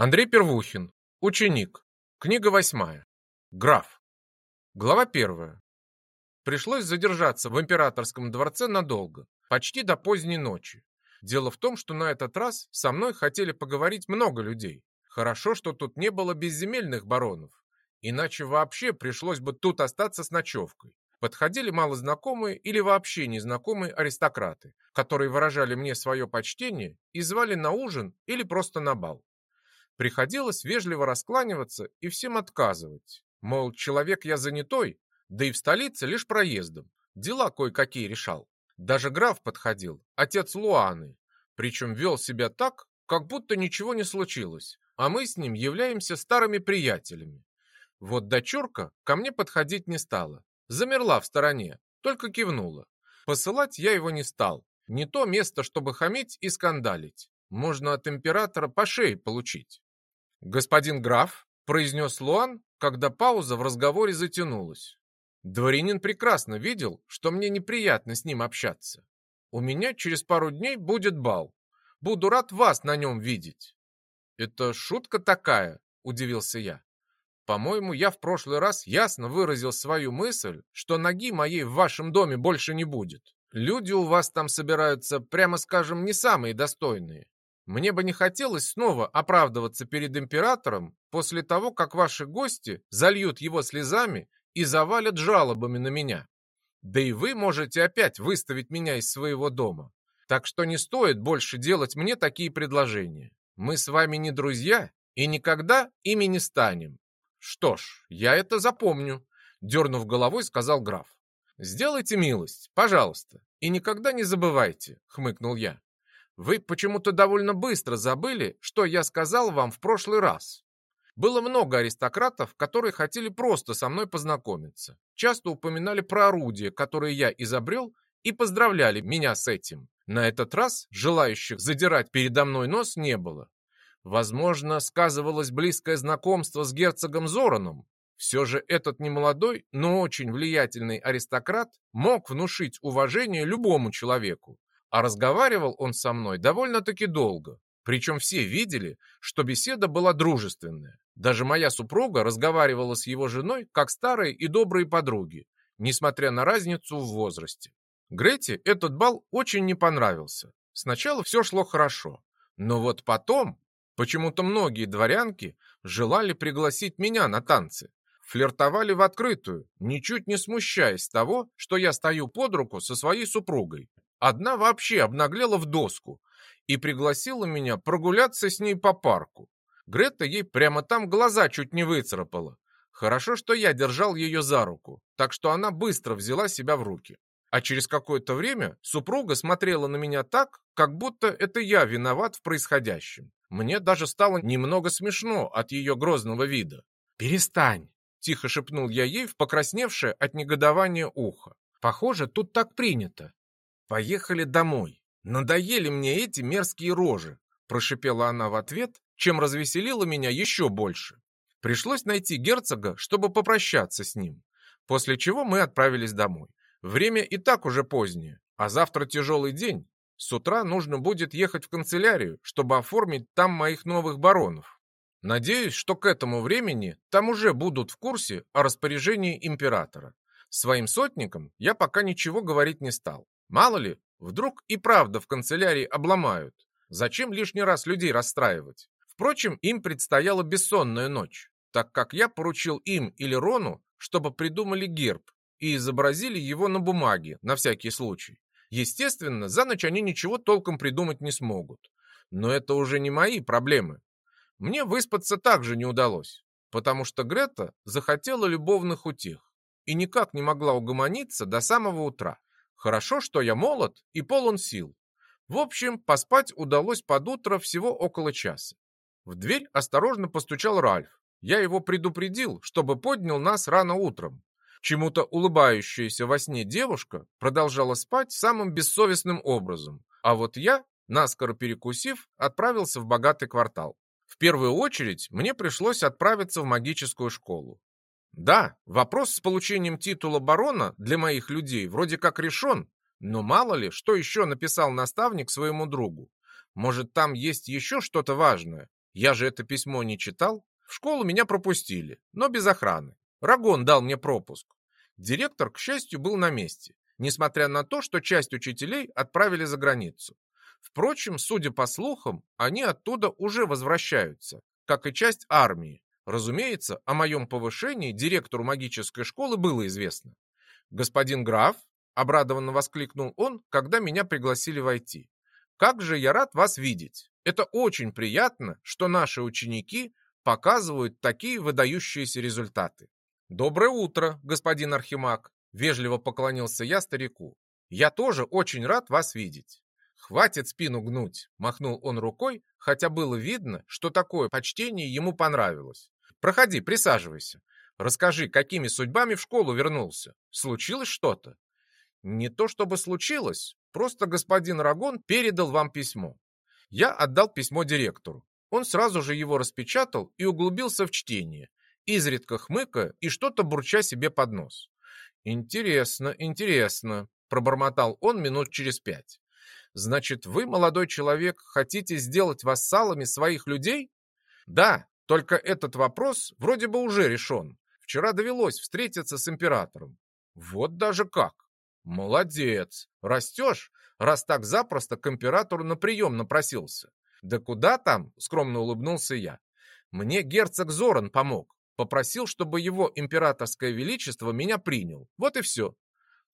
Андрей Первухин. Ученик. Книга восьмая. Граф. Глава первая. Пришлось задержаться в императорском дворце надолго, почти до поздней ночи. Дело в том, что на этот раз со мной хотели поговорить много людей. Хорошо, что тут не было безземельных баронов. Иначе вообще пришлось бы тут остаться с ночевкой. Подходили малознакомые или вообще незнакомые аристократы, которые выражали мне свое почтение и звали на ужин или просто на бал. Приходилось вежливо раскланиваться и всем отказывать. Мол, человек я занятой, да и в столице лишь проездом. Дела кое-какие решал. Даже граф подходил, отец Луаны. Причем вел себя так, как будто ничего не случилось, а мы с ним являемся старыми приятелями. Вот дочурка ко мне подходить не стала. Замерла в стороне, только кивнула. Посылать я его не стал. Не то место, чтобы хамить и скандалить. Можно от императора по шее получить. «Господин граф», — произнес Луан, когда пауза в разговоре затянулась. Дворянин прекрасно видел, что мне неприятно с ним общаться. У меня через пару дней будет бал. Буду рад вас на нем видеть. Это шутка такая, удивился я. По-моему, я в прошлый раз ясно выразил свою мысль, что ноги моей в вашем доме больше не будет. Люди у вас там собираются, прямо скажем, не самые достойные. Мне бы не хотелось снова оправдываться перед императором после того, как ваши гости зальют его слезами и завалят жалобами на меня. Да и вы можете опять выставить меня из своего дома. Так что не стоит больше делать мне такие предложения. Мы с вами не друзья и никогда ими не станем. Что ж, я это запомню, дернув головой, сказал граф. Сделайте милость, пожалуйста, и никогда не забывайте, хмыкнул я. Вы почему-то довольно быстро забыли, что я сказал вам в прошлый раз. Было много аристократов, которые хотели просто со мной познакомиться. Часто упоминали про орудие, которое я изобрел, и поздравляли меня с этим. На этот раз желающих задирать передо мной нос не было. Возможно, сказывалось близкое знакомство с герцогом Зораном. Все же этот немолодой, но очень влиятельный аристократ мог внушить уважение любому человеку. А разговаривал он со мной довольно-таки долго. Причем все видели, что беседа была дружественная. Даже моя супруга разговаривала с его женой, как старые и добрые подруги, несмотря на разницу в возрасте. Грете этот бал очень не понравился. Сначала все шло хорошо. Но вот потом почему-то многие дворянки желали пригласить меня на танцы. Флиртовали в открытую, ничуть не смущаясь того, что я стою под руку со своей супругой. Одна вообще обнаглела в доску и пригласила меня прогуляться с ней по парку. Грета ей прямо там глаза чуть не выцарапала. Хорошо, что я держал ее за руку, так что она быстро взяла себя в руки. А через какое-то время супруга смотрела на меня так, как будто это я виноват в происходящем. Мне даже стало немного смешно от ее грозного вида. «Перестань!» – тихо шепнул я ей в покрасневшее от негодования ухо. «Похоже, тут так принято. «Поехали домой. Надоели мне эти мерзкие рожи», прошипела она в ответ, чем развеселила меня еще больше. Пришлось найти герцога, чтобы попрощаться с ним, после чего мы отправились домой. Время и так уже позднее, а завтра тяжелый день. С утра нужно будет ехать в канцелярию, чтобы оформить там моих новых баронов. Надеюсь, что к этому времени там уже будут в курсе о распоряжении императора. Своим сотникам я пока ничего говорить не стал. Мало ли, вдруг и правда в канцелярии обломают. Зачем лишний раз людей расстраивать? Впрочем, им предстояла бессонная ночь, так как я поручил им или Рону, чтобы придумали герб и изобразили его на бумаге, на всякий случай. Естественно, за ночь они ничего толком придумать не смогут. Но это уже не мои проблемы. Мне выспаться также не удалось, потому что Грета захотела любовных утех и никак не могла угомониться до самого утра. Хорошо, что я молод и полон сил. В общем, поспать удалось под утро всего около часа. В дверь осторожно постучал Ральф. Я его предупредил, чтобы поднял нас рано утром. Чему-то улыбающаяся во сне девушка продолжала спать самым бессовестным образом. А вот я, наскоро перекусив, отправился в богатый квартал. В первую очередь мне пришлось отправиться в магическую школу. Да, вопрос с получением титула барона для моих людей вроде как решен, но мало ли, что еще написал наставник своему другу. Может, там есть еще что-то важное. Я же это письмо не читал. В школу меня пропустили, но без охраны. Рагон дал мне пропуск. Директор, к счастью, был на месте, несмотря на то, что часть учителей отправили за границу. Впрочем, судя по слухам, они оттуда уже возвращаются, как и часть армии. Разумеется, о моем повышении директору магической школы было известно. «Господин граф», — обрадованно воскликнул он, когда меня пригласили войти, «как же я рад вас видеть! Это очень приятно, что наши ученики показывают такие выдающиеся результаты». «Доброе утро, господин Архимаг», — вежливо поклонился я старику. «Я тоже очень рад вас видеть». «Хватит спину гнуть!» – махнул он рукой, хотя было видно, что такое почтение ему понравилось. «Проходи, присаживайся. Расскажи, какими судьбами в школу вернулся? Случилось что-то?» «Не то чтобы случилось, просто господин Рагон передал вам письмо. Я отдал письмо директору. Он сразу же его распечатал и углубился в чтение, изредка хмыкая и что-то бурча себе под нос. «Интересно, интересно», – пробормотал он минут через пять. Значит, вы, молодой человек, хотите сделать вассалами своих людей? Да, только этот вопрос вроде бы уже решен. Вчера довелось встретиться с императором. Вот даже как. Молодец. Растешь, раз так запросто к императору на прием напросился. Да куда там, скромно улыбнулся я. Мне герцог Зоран помог. Попросил, чтобы его императорское величество меня принял. Вот и все.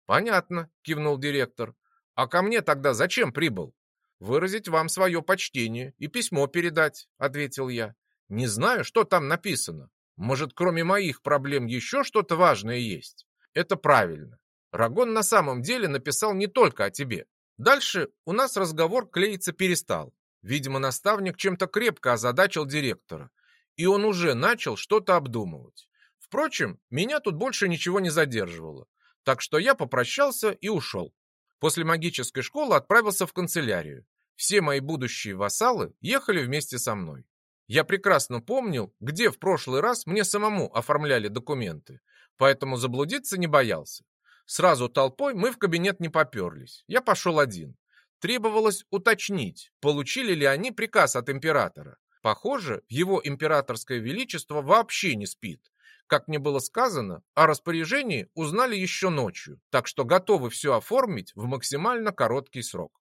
Понятно, кивнул директор. А ко мне тогда зачем прибыл? Выразить вам свое почтение и письмо передать, ответил я. Не знаю, что там написано. Может, кроме моих проблем еще что-то важное есть? Это правильно. Рагон на самом деле написал не только о тебе. Дальше у нас разговор клеиться перестал. Видимо, наставник чем-то крепко озадачил директора, и он уже начал что-то обдумывать. Впрочем, меня тут больше ничего не задерживало, так что я попрощался и ушел. После магической школы отправился в канцелярию. Все мои будущие вассалы ехали вместе со мной. Я прекрасно помнил, где в прошлый раз мне самому оформляли документы, поэтому заблудиться не боялся. Сразу толпой мы в кабинет не поперлись. Я пошел один. Требовалось уточнить, получили ли они приказ от императора. Похоже, его императорское величество вообще не спит как мне было сказано, о распоряжении узнали еще ночью, так что готовы все оформить в максимально короткий срок.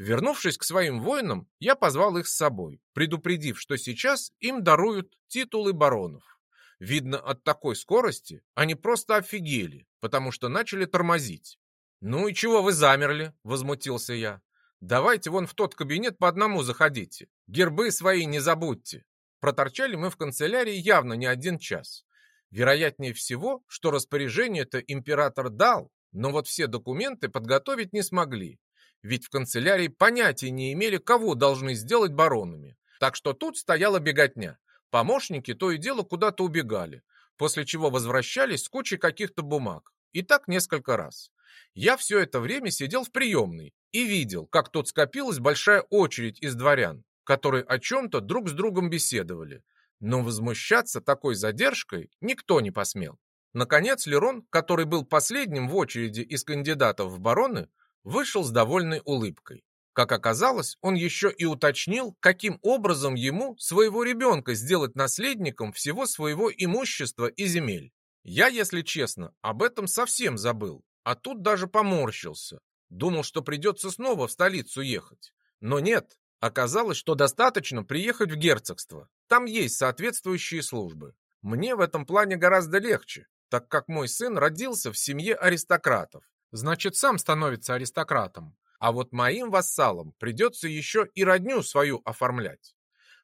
Вернувшись к своим воинам, я позвал их с собой, предупредив, что сейчас им даруют титулы баронов. Видно, от такой скорости они просто офигели, потому что начали тормозить. «Ну и чего вы замерли?» – возмутился я. «Давайте вон в тот кабинет по одному заходите. Гербы свои не забудьте». Проторчали мы в канцелярии явно не один час. Вероятнее всего, что распоряжение-то император дал, но вот все документы подготовить не смогли, ведь в канцелярии понятия не имели, кого должны сделать баронами. Так что тут стояла беготня. Помощники то и дело куда-то убегали, после чего возвращались с кучей каких-то бумаг. И так несколько раз. Я все это время сидел в приемной и видел, как тут скопилась большая очередь из дворян, которые о чем-то друг с другом беседовали. Но возмущаться такой задержкой никто не посмел. Наконец Лерон, который был последним в очереди из кандидатов в бароны, вышел с довольной улыбкой. Как оказалось, он еще и уточнил, каким образом ему своего ребенка сделать наследником всего своего имущества и земель. Я, если честно, об этом совсем забыл, а тут даже поморщился. Думал, что придется снова в столицу ехать. Но нет, Оказалось, что достаточно приехать в герцогство. Там есть соответствующие службы. Мне в этом плане гораздо легче, так как мой сын родился в семье аристократов. Значит, сам становится аристократом. А вот моим вассалам придется еще и родню свою оформлять.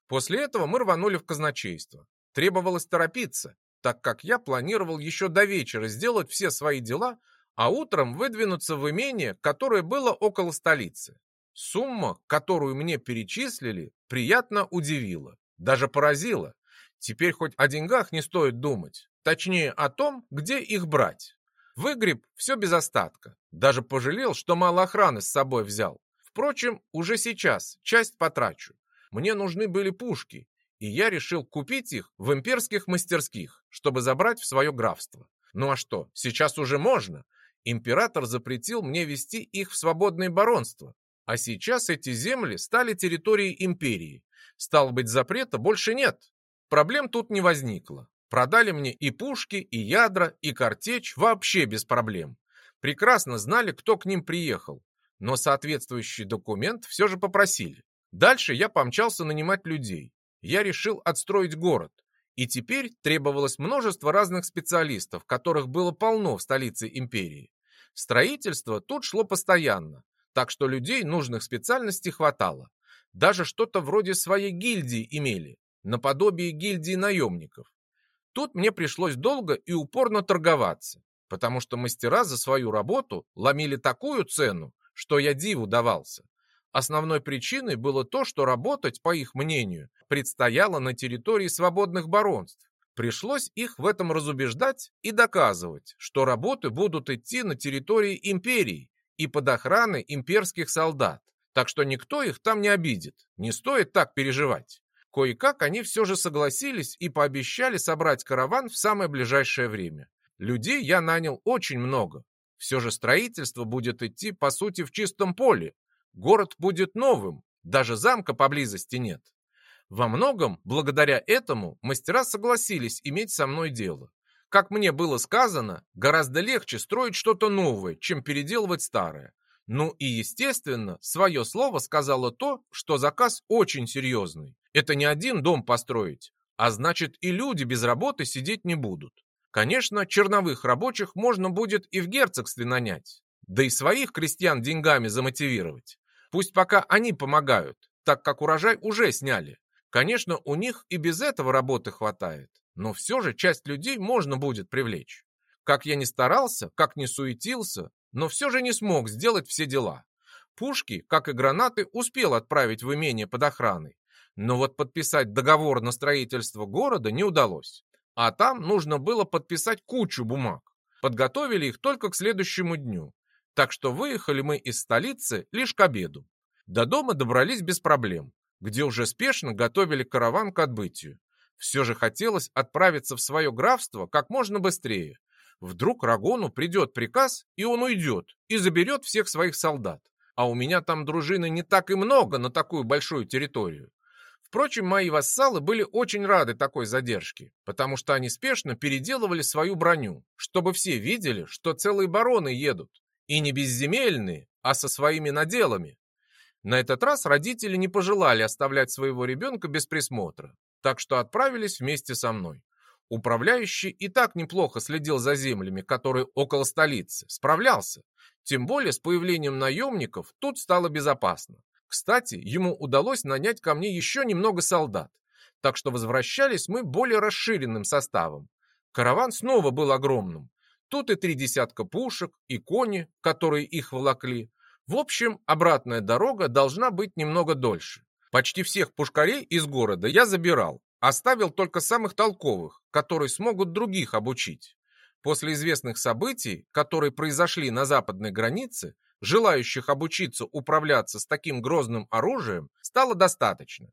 После этого мы рванули в казначейство. Требовалось торопиться, так как я планировал еще до вечера сделать все свои дела, а утром выдвинуться в имение, которое было около столицы. Сумма, которую мне перечислили, приятно удивила, даже поразила. Теперь хоть о деньгах не стоит думать, точнее о том, где их брать. Выгреб все без остатка, даже пожалел, что мало охраны с собой взял. Впрочем, уже сейчас часть потрачу. Мне нужны были пушки, и я решил купить их в имперских мастерских, чтобы забрать в свое графство. Ну а что, сейчас уже можно? Император запретил мне вести их в свободное баронство, А сейчас эти земли стали территорией империи. Стало быть, запрета больше нет. Проблем тут не возникло. Продали мне и пушки, и ядра, и картечь вообще без проблем. Прекрасно знали, кто к ним приехал. Но соответствующий документ все же попросили. Дальше я помчался нанимать людей. Я решил отстроить город. И теперь требовалось множество разных специалистов, которых было полно в столице империи. Строительство тут шло постоянно, так что людей нужных специальностей хватало. Даже что-то вроде своей гильдии имели, наподобие гильдии наемников. Тут мне пришлось долго и упорно торговаться, потому что мастера за свою работу ломили такую цену, что я диву давался. Основной причиной было то, что работать, по их мнению, предстояло на территории свободных баронств. Пришлось их в этом разубеждать и доказывать, что работы будут идти на территории империи и под охраной имперских солдат, так что никто их там не обидит, не стоит так переживать. Кое-как они все же согласились и пообещали собрать караван в самое ближайшее время. Людей я нанял очень много. Все же строительство будет идти, по сути, в чистом поле, Город будет новым, даже замка поблизости нет. Во многом, благодаря этому, мастера согласились иметь со мной дело. Как мне было сказано, гораздо легче строить что-то новое, чем переделывать старое. Ну и, естественно, свое слово сказала то, что заказ очень серьезный. Это не один дом построить, а значит и люди без работы сидеть не будут. Конечно, черновых рабочих можно будет и в герцогстве нанять, да и своих крестьян деньгами замотивировать. Пусть пока они помогают, так как урожай уже сняли. Конечно, у них и без этого работы хватает, но все же часть людей можно будет привлечь. Как я ни старался, как ни суетился, но все же не смог сделать все дела. Пушки, как и гранаты, успел отправить в имение под охраной. Но вот подписать договор на строительство города не удалось. А там нужно было подписать кучу бумаг. Подготовили их только к следующему дню так что выехали мы из столицы лишь к обеду. До дома добрались без проблем, где уже спешно готовили караван к отбытию. Все же хотелось отправиться в свое графство как можно быстрее. Вдруг Рагону придет приказ, и он уйдет, и заберет всех своих солдат. А у меня там дружины не так и много на такую большую территорию. Впрочем, мои вассалы были очень рады такой задержке, потому что они спешно переделывали свою броню, чтобы все видели, что целые бароны едут, и не безземельные, а со своими наделами. На этот раз родители не пожелали оставлять своего ребенка без присмотра, так что отправились вместе со мной. Управляющий и так неплохо следил за землями, которые около столицы, справлялся. Тем более с появлением наемников тут стало безопасно. Кстати, ему удалось нанять ко мне еще немного солдат, так что возвращались мы более расширенным составом. Караван снова был огромным, Тут и три десятка пушек, и кони, которые их волокли. В общем, обратная дорога должна быть немного дольше. Почти всех пушкарей из города я забирал, оставил только самых толковых, которые смогут других обучить. После известных событий, которые произошли на западной границе, желающих обучиться управляться с таким грозным оружием стало достаточно.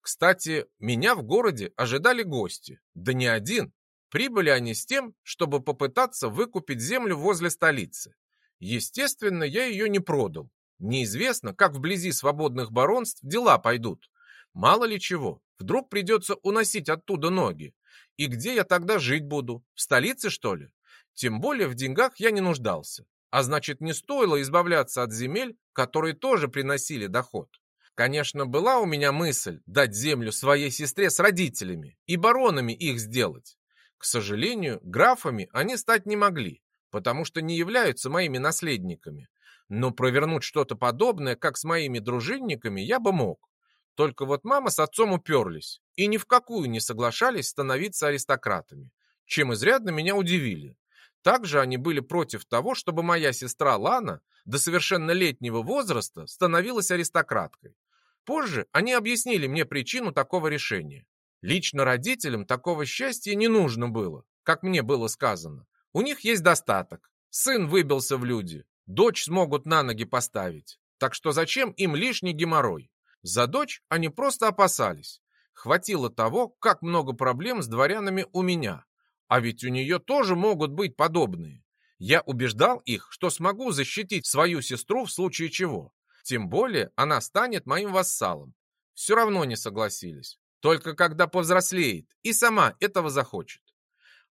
Кстати, меня в городе ожидали гости, да не один, Прибыли они с тем, чтобы попытаться выкупить землю возле столицы. Естественно, я ее не продал. Неизвестно, как вблизи свободных баронств дела пойдут. Мало ли чего, вдруг придется уносить оттуда ноги. И где я тогда жить буду? В столице, что ли? Тем более в деньгах я не нуждался. А значит, не стоило избавляться от земель, которые тоже приносили доход. Конечно, была у меня мысль дать землю своей сестре с родителями и баронами их сделать. К сожалению, графами они стать не могли, потому что не являются моими наследниками. Но провернуть что-то подобное, как с моими дружинниками, я бы мог. Только вот мама с отцом уперлись и ни в какую не соглашались становиться аристократами, чем изрядно меня удивили. Также они были против того, чтобы моя сестра Лана до совершеннолетнего возраста становилась аристократкой. Позже они объяснили мне причину такого решения. Лично родителям такого счастья не нужно было, как мне было сказано. У них есть достаток. Сын выбился в люди, дочь смогут на ноги поставить. Так что зачем им лишний геморрой? За дочь они просто опасались. Хватило того, как много проблем с дворянами у меня. А ведь у нее тоже могут быть подобные. Я убеждал их, что смогу защитить свою сестру в случае чего. Тем более она станет моим вассалом. Все равно не согласились. Только когда повзрослеет и сама этого захочет.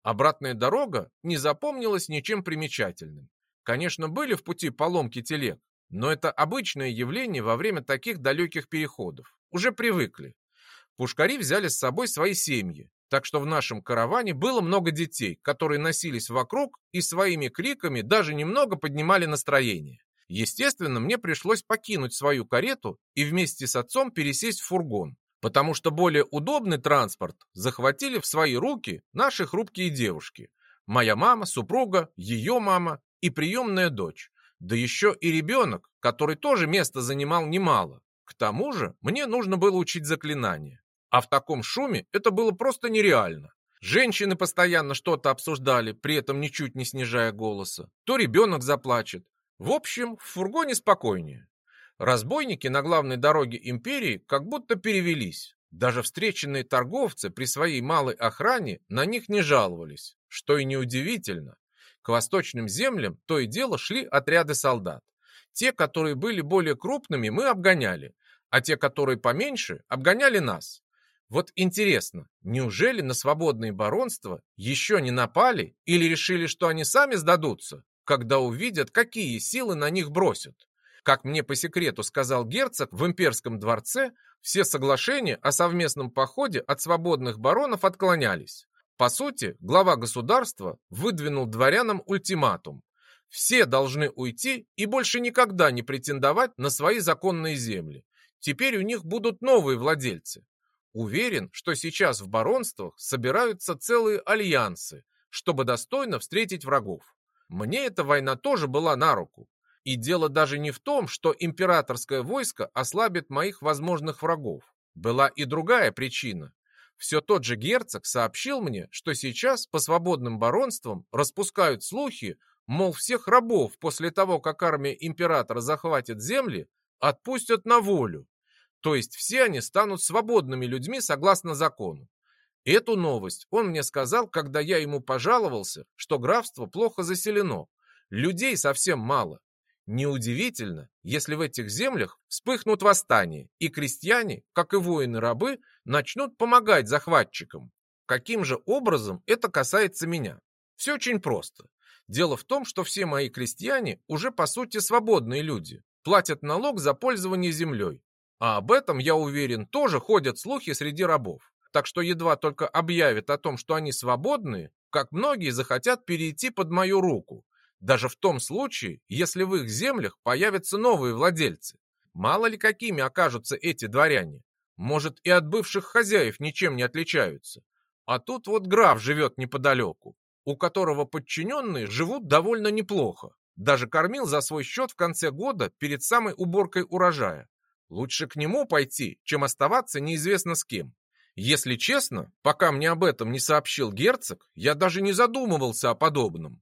Обратная дорога не запомнилась ничем примечательным. Конечно, были в пути поломки телег, но это обычное явление во время таких далеких переходов. Уже привыкли. Пушкари взяли с собой свои семьи, так что в нашем караване было много детей, которые носились вокруг и своими криками даже немного поднимали настроение. Естественно, мне пришлось покинуть свою карету и вместе с отцом пересесть в фургон, потому что более удобный транспорт захватили в свои руки наши хрупкие девушки. Моя мама, супруга, ее мама и приемная дочь. Да еще и ребенок, который тоже место занимал немало. К тому же мне нужно было учить заклинания. А в таком шуме это было просто нереально. Женщины постоянно что-то обсуждали, при этом ничуть не снижая голоса. То ребенок заплачет. В общем, в фургоне спокойнее. Разбойники на главной дороге империи как будто перевелись. Даже встреченные торговцы при своей малой охране на них не жаловались, что и неудивительно. К восточным землям то и дело шли отряды солдат. Те, которые были более крупными, мы обгоняли, а те, которые поменьше, обгоняли нас. Вот интересно, неужели на свободные баронства еще не напали или решили, что они сами сдадутся, когда увидят, какие силы на них бросят? Как мне по секрету сказал герцог, в имперском дворце все соглашения о совместном походе от свободных баронов отклонялись. По сути, глава государства выдвинул дворянам ультиматум. Все должны уйти и больше никогда не претендовать на свои законные земли. Теперь у них будут новые владельцы. Уверен, что сейчас в баронствах собираются целые альянсы, чтобы достойно встретить врагов. Мне эта война тоже была на руку. И дело даже не в том, что императорское войско ослабит моих возможных врагов. Была и другая причина. Все тот же герцог сообщил мне, что сейчас по свободным баронствам распускают слухи, мол, всех рабов после того, как армия императора захватит земли, отпустят на волю. То есть все они станут свободными людьми согласно закону. Эту новость он мне сказал, когда я ему пожаловался, что графство плохо заселено, людей совсем мало. Неудивительно, если в этих землях вспыхнут восстания, и крестьяне, как и воины-рабы, начнут помогать захватчикам. Каким же образом это касается меня? Все очень просто. Дело в том, что все мои крестьяне уже по сути свободные люди, платят налог за пользование землей. А об этом, я уверен, тоже ходят слухи среди рабов. Так что едва только объявят о том, что они свободные, как многие захотят перейти под мою руку, даже в том случае, если в их землях появятся новые владельцы. Мало ли какими окажутся эти дворяне. Может, и от бывших хозяев ничем не отличаются. А тут вот граф живет неподалеку, у которого подчиненные живут довольно неплохо. Даже кормил за свой счет в конце года перед самой уборкой урожая. Лучше к нему пойти, чем оставаться неизвестно с кем. Если честно, пока мне об этом не сообщил герцог, я даже не задумывался о подобном.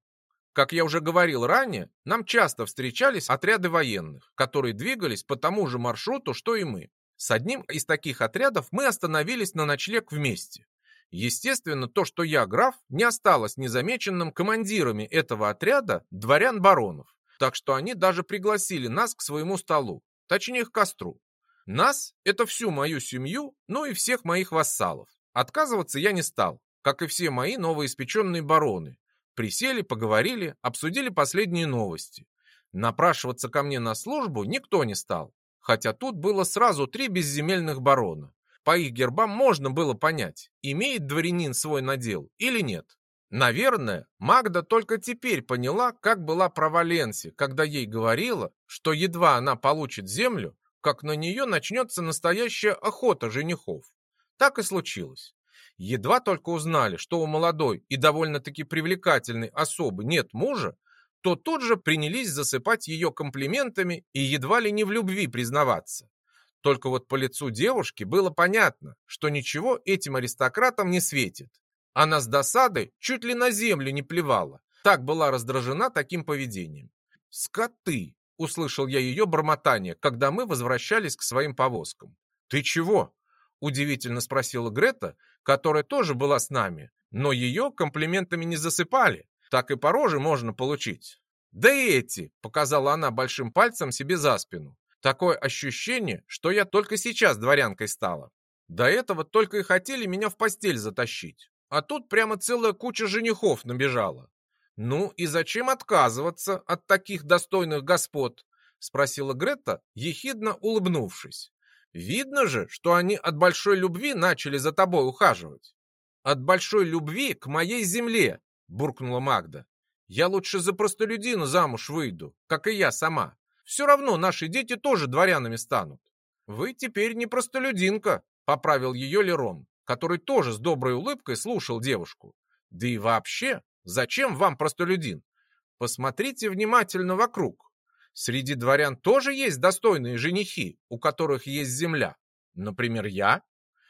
Как я уже говорил ранее, нам часто встречались отряды военных, которые двигались по тому же маршруту, что и мы. С одним из таких отрядов мы остановились на ночлег вместе. Естественно, то, что я граф, не осталось незамеченным командирами этого отряда дворян-баронов, так что они даже пригласили нас к своему столу, точнее к костру. Нас – это всю мою семью, ну и всех моих вассалов. Отказываться я не стал, как и все мои новоиспеченные бароны, Присели, поговорили, обсудили последние новости. Напрашиваться ко мне на службу никто не стал, хотя тут было сразу три безземельных барона. По их гербам можно было понять, имеет дворянин свой надел или нет. Наверное, Магда только теперь поняла, как была права Ленси, когда ей говорила, что едва она получит землю, как на нее начнется настоящая охота женихов. Так и случилось. Едва только узнали, что у молодой и довольно-таки привлекательной особы нет мужа, то тут же принялись засыпать ее комплиментами и едва ли не в любви признаваться. Только вот по лицу девушки было понятно, что ничего этим аристократам не светит. Она с досадой чуть ли на землю не плевала, так была раздражена таким поведением. «Скоты!» — услышал я ее бормотание, когда мы возвращались к своим повозкам. «Ты чего?» — удивительно спросила Грета, которая тоже была с нами, но ее комплиментами не засыпали. Так и по роже можно получить. «Да и эти!» — показала она большим пальцем себе за спину. Такое ощущение, что я только сейчас дворянкой стала. До этого только и хотели меня в постель затащить. А тут прямо целая куча женихов набежала. Ну и зачем отказываться от таких достойных господ? Спросила Гретта, ехидно улыбнувшись. Видно же, что они от большой любви начали за тобой ухаживать. От большой любви к моей земле, буркнула Магда. Я лучше за простолюдина замуж выйду, как и я сама. Все равно наши дети тоже дворянами станут. Вы теперь не простолюдинка, поправил ее Лерон, который тоже с доброй улыбкой слушал девушку. Да и вообще, зачем вам простолюдин? Посмотрите внимательно вокруг. Среди дворян тоже есть достойные женихи, у которых есть земля. Например, я.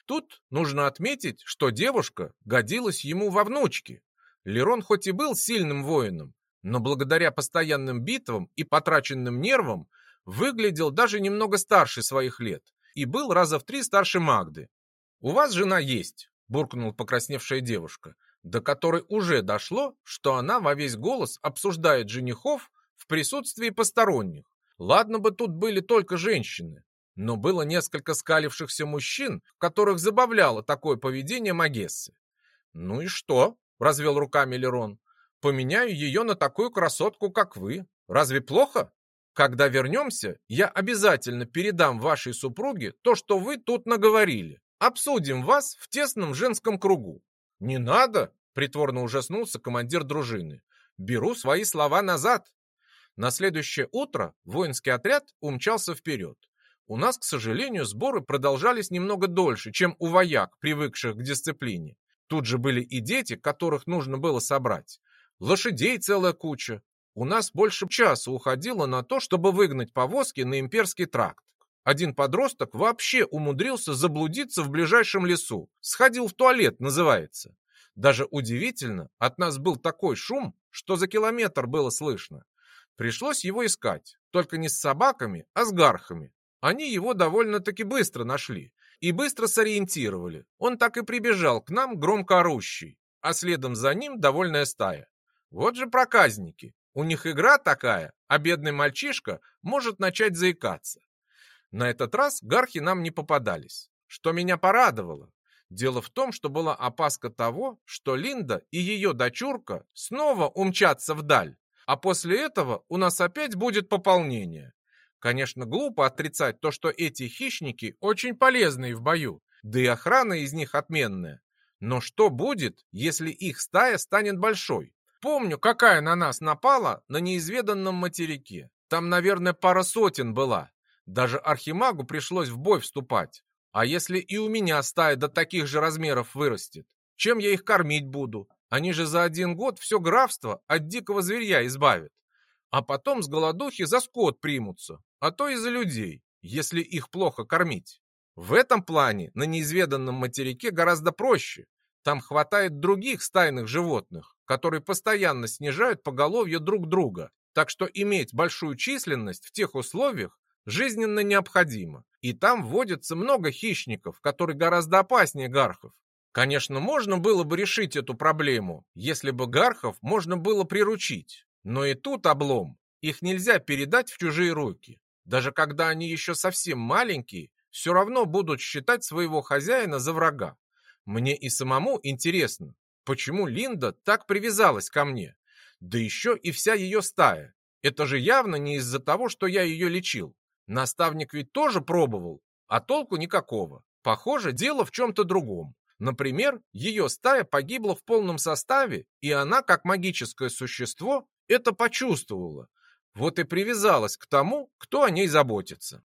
Тут нужно отметить, что девушка годилась ему во внучке. Лерон хоть и был сильным воином, но благодаря постоянным битвам и потраченным нервам выглядел даже немного старше своих лет и был раза в три старше Магды. «У вас жена есть», – буркнула покрасневшая девушка, до которой уже дошло, что она во весь голос обсуждает женихов в присутствии посторонних. Ладно бы тут были только женщины, но было несколько скалившихся мужчин, которых забавляло такое поведение Магессы. «Ну и что?» – развел руками Лерон. «Поменяю ее на такую красотку, как вы. Разве плохо?» Когда вернемся, я обязательно передам вашей супруге то, что вы тут наговорили. Обсудим вас в тесном женском кругу. Не надо, притворно ужаснулся командир дружины. Беру свои слова назад. На следующее утро воинский отряд умчался вперед. У нас, к сожалению, сборы продолжались немного дольше, чем у вояк, привыкших к дисциплине. Тут же были и дети, которых нужно было собрать. Лошадей целая куча, у нас больше часа уходило на то, чтобы выгнать повозки на имперский тракт. Один подросток вообще умудрился заблудиться в ближайшем лесу. Сходил в туалет, называется. Даже удивительно, от нас был такой шум, что за километр было слышно. Пришлось его искать, только не с собаками, а с гархами. Они его довольно-таки быстро нашли и быстро сориентировали. Он так и прибежал к нам громко орущий, а следом за ним довольная стая. Вот же проказники. У них игра такая, а бедный мальчишка может начать заикаться. На этот раз гархи нам не попадались, что меня порадовало. Дело в том, что была опаска того, что Линда и ее дочурка снова умчатся вдаль, а после этого у нас опять будет пополнение. Конечно, глупо отрицать то, что эти хищники очень полезные в бою, да и охрана из них отменная. Но что будет, если их стая станет большой? Помню, какая на нас напала на неизведанном материке. Там, наверное, пара сотен была. Даже Архимагу пришлось в бой вступать. А если и у меня стая до таких же размеров вырастет? Чем я их кормить буду? Они же за один год все графство от дикого зверя избавят. А потом с голодухи за скот примутся, а то и за людей, если их плохо кормить. В этом плане на неизведанном материке гораздо проще. Там хватает других стайных животных, которые постоянно снижают поголовье друг друга, так что иметь большую численность в тех условиях жизненно необходимо. И там водится много хищников, которые гораздо опаснее гархов. Конечно, можно было бы решить эту проблему, если бы гархов можно было приручить. Но и тут облом. Их нельзя передать в чужие руки. Даже когда они еще совсем маленькие, все равно будут считать своего хозяина за врага. Мне и самому интересно, Почему Линда так привязалась ко мне? Да еще и вся ее стая. Это же явно не из-за того, что я ее лечил. Наставник ведь тоже пробовал, а толку никакого. Похоже, дело в чем-то другом. Например, ее стая погибла в полном составе, и она, как магическое существо, это почувствовала. Вот и привязалась к тому, кто о ней заботится.